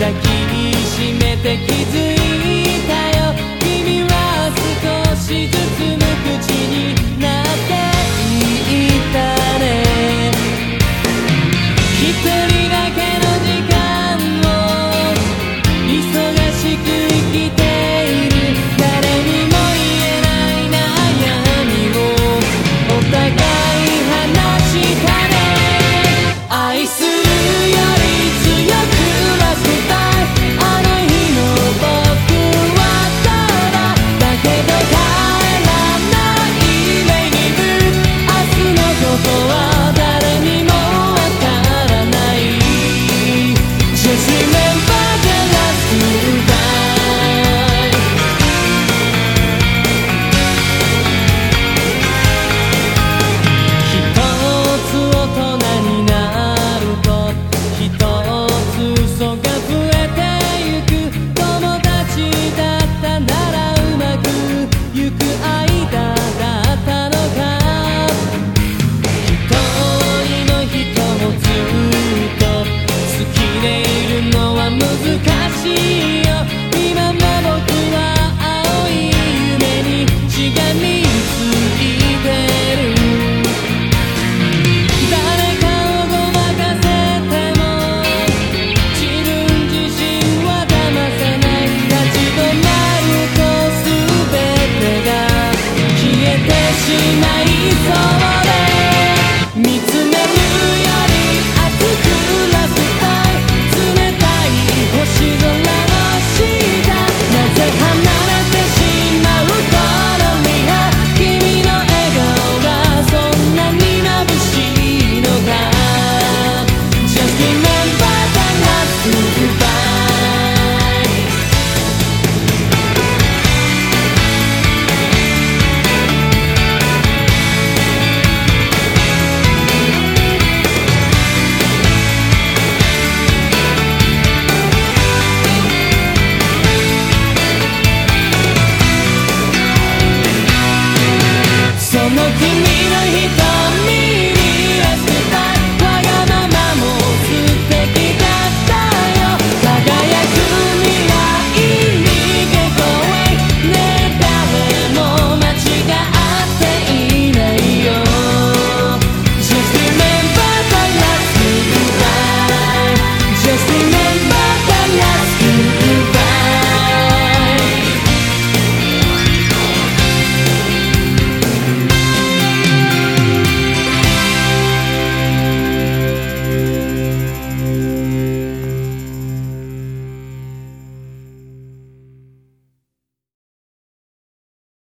抱きしめて気づいた